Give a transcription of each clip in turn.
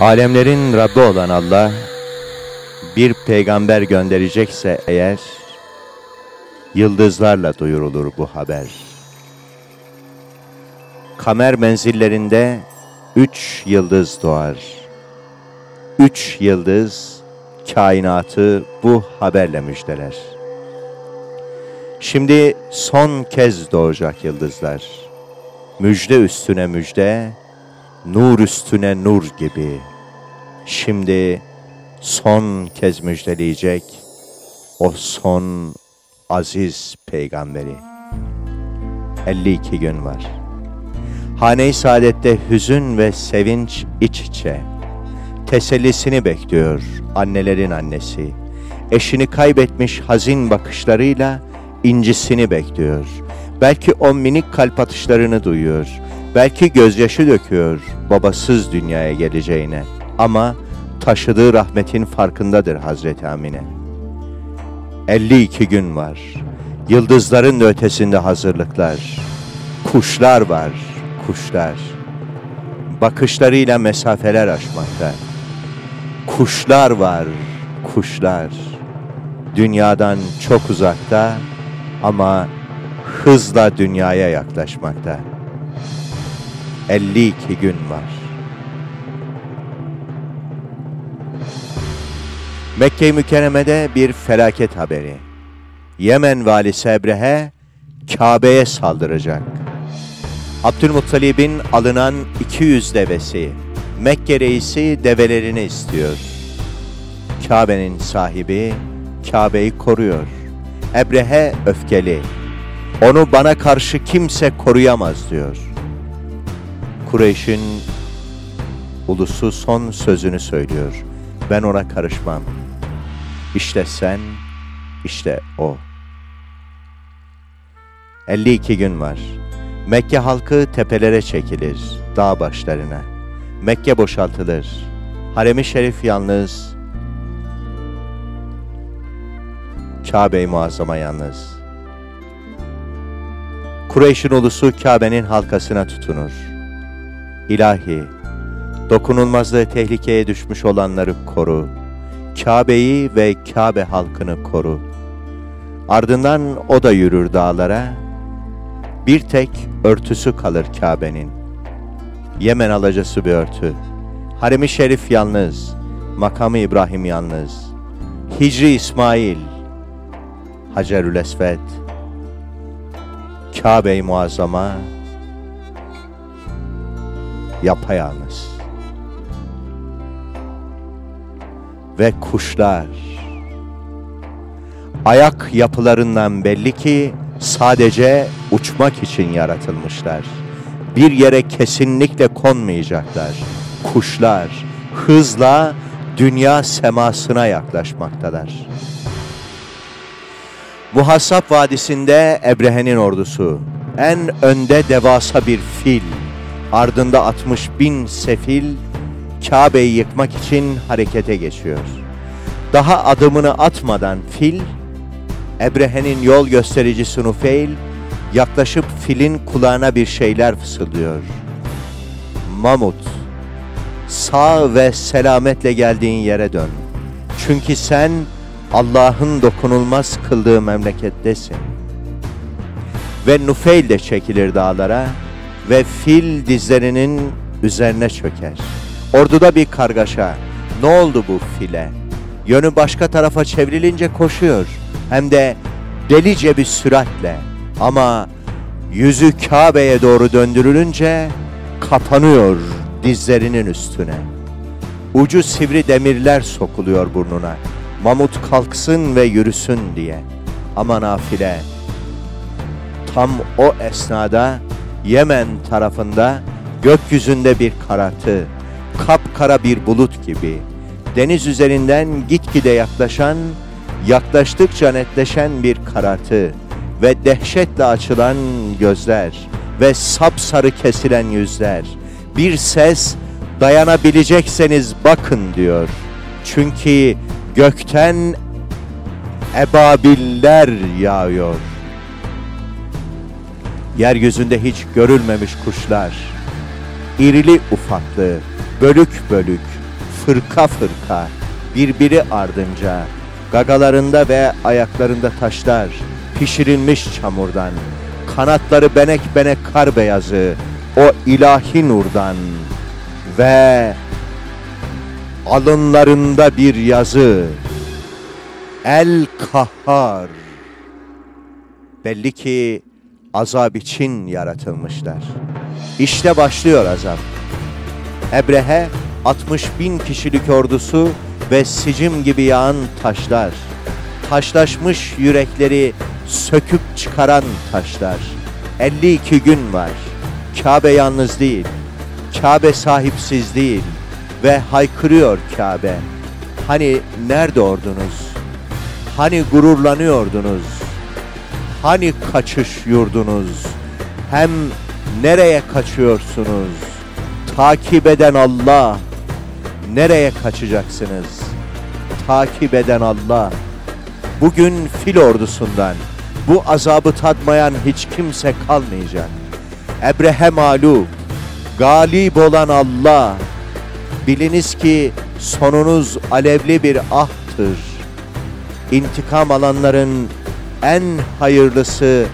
Alemlerin Rabbi olan Allah bir peygamber gönderecekse eğer yıldızlarla duyurulur bu haber. Kamer menzillerinde üç yıldız doğar. Üç yıldız kainatı bu haberle müjdeler. Şimdi son kez doğacak yıldızlar. Müjde üstüne müjde, nur üstüne nur gibi. Şimdi son kez müjdeleyecek o son aziz peygamberi. 52 gün var. Hane-i saadette hüzün ve sevinç iç içe. Tesellisini bekliyor annelerin annesi. Eşini kaybetmiş hazin bakışlarıyla incisini bekliyor. Belki o minik kalp atışlarını duyuyor. Belki gözyaşı döküyor babasız dünyaya geleceğine. Ama taşıdığı rahmetin farkındadır Hazreti Amine. 52 gün var. Yıldızların ötesinde hazırlıklar. Kuşlar var, kuşlar. Bakışlarıyla mesafeler aşmakta. Kuşlar var, kuşlar. Dünyadan çok uzakta ama hızla dünyaya yaklaşmakta. 52 gün var. Mekke-i Mükerreme'de bir felaket haberi. Yemen valisi Ebrehe Kabe'ye saldıracak. Abdülmuttalib'in alınan 200 devesi, Mekke reisi develerini istiyor. Kabe'nin sahibi Kabe'yi koruyor. Ebrehe öfkeli. Onu bana karşı kimse koruyamaz diyor. Kureyş'in ulusu son sözünü söylüyor. Ben ona karışmam. İşte sen, işte o. 52 gün var. Mekke halkı tepelere çekilir, dağ başlarına. Mekke boşaltılır. Harem-i Şerif yalnız. Kabe-i Muazzama yalnız. Kureyş'in ulusu Kabe'nin halkasına tutunur. İlahi, dokunulmazlığı tehlikeye düşmüş olanları koru. Kabe'yi ve Kabe halkını koru. Ardından o da yürür dağlara. Bir tek örtüsü kalır Kabe'nin. Yemen alacası bir örtü. Harem-i Şerif yalnız, makamı İbrahim yalnız. Hicri İsmail, Hacerül Esved, Kabe-i Muazzama, yapayalnız. Ve kuşlar, ayak yapılarından belli ki sadece uçmak için yaratılmışlar. Bir yere kesinlikle konmayacaklar. Kuşlar hızla dünya semasına yaklaşmaktalar. Muhassap Vadisi'nde Ebrehe'nin ordusu, en önde devasa bir fil, ardında 60 bin sefil, Kabe'yi yıkmak için harekete geçiyor. Daha adımını atmadan fil, Ebrehe'nin yol göstericisi Nufeil, yaklaşıp filin kulağına bir şeyler fısıldıyor. Mamut, sağ ve selametle geldiğin yere dön. Çünkü sen Allah'ın dokunulmaz kıldığı memlekettesin. Ve Nufeil de çekilir dağlara ve fil dizlerinin üzerine çöker. Orduda bir kargaşa. Ne oldu bu file? Yönü başka tarafa çevrilince koşuyor. Hem de delice bir süratle. Ama yüzü Kabe'ye doğru döndürülünce kapanıyor dizlerinin üstüne. Ucu sivri demirler sokuluyor burnuna. Mamut kalksın ve yürüsün diye. Ama nafile. Tam o esnada Yemen tarafında gökyüzünde bir karartı, kapkara bir bulut gibi, deniz üzerinden gitgide yaklaşan, yaklaştıkça netleşen bir karartı ve dehşetle açılan gözler ve sapsarı kesilen yüzler. Bir ses dayanabilecekseniz bakın diyor. Çünkü gökten ebabiller yağıyor. Yeryüzünde hiç görülmemiş kuşlar, irili ufaklı, bölük bölük, fırka fırka, birbiri ardınca, gagalarında ve ayaklarında taşlar, pişirilmiş çamurdan, kanatları benek benek kar beyazı, o ilahi nurdan ve alınlarında bir yazı, El Kahhar. Belli ki azap için yaratılmışlar. İşte başlıyor azap. Ebrehe 60 bin kişilik ordusu ve sicim gibi yağan taşlar. Taşlaşmış yürekleri söküp çıkaran taşlar. 52 gün var. Kabe yalnız değil. Kabe sahipsiz değil. Ve haykırıyor Kabe. Hani nerede ordunuz? Hani gururlanıyordunuz? Hani kaçış yurdunuz? Hem nereye kaçıyorsunuz? Takip eden Allah. Nereye kaçacaksınız? Takip eden Allah. Bugün fil ordusundan bu azabı tadmayan hiç kimse kalmayacak. Ebrehe mağlup, galip olan Allah. Biliniz ki sonunuz alevli bir ahtır. İntikam alanların en hayırlısı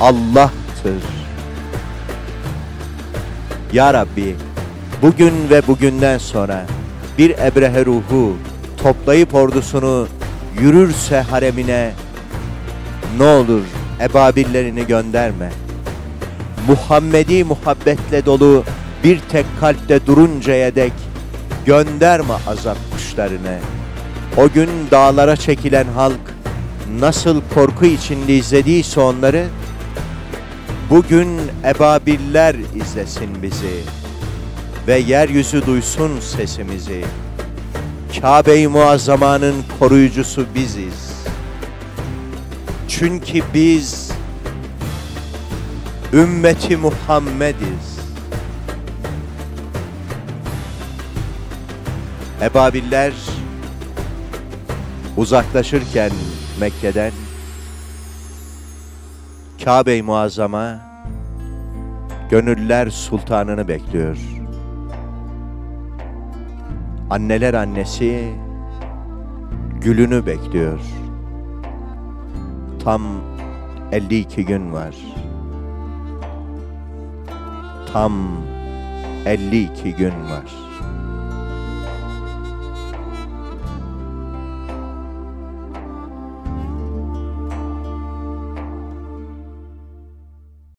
Allah'tır. Ya Rabbi, bugün ve bugünden sonra bir Ebrehe ruhu toplayıp ordusunu yürürse haremine ne olur ebabillerini gönderme. Muhammedi muhabbetle dolu bir tek kalpte duruncaya dek gönderme azap kuşlarını. O gün dağlara çekilen halk nasıl korku içinde izlediyse onları, bugün ebabiller izlesin bizi ve yeryüzü duysun sesimizi. Kabe-i Muazzama'nın koruyucusu biziz. Çünkü biz ümmeti Muhammediz. Ebabiller uzaklaşırken Mekke'den Kabe-i Muazzama gönüller sultanını bekliyor. Anneler annesi gülünü bekliyor. Tam 52 gün var. Tam 52 gün var.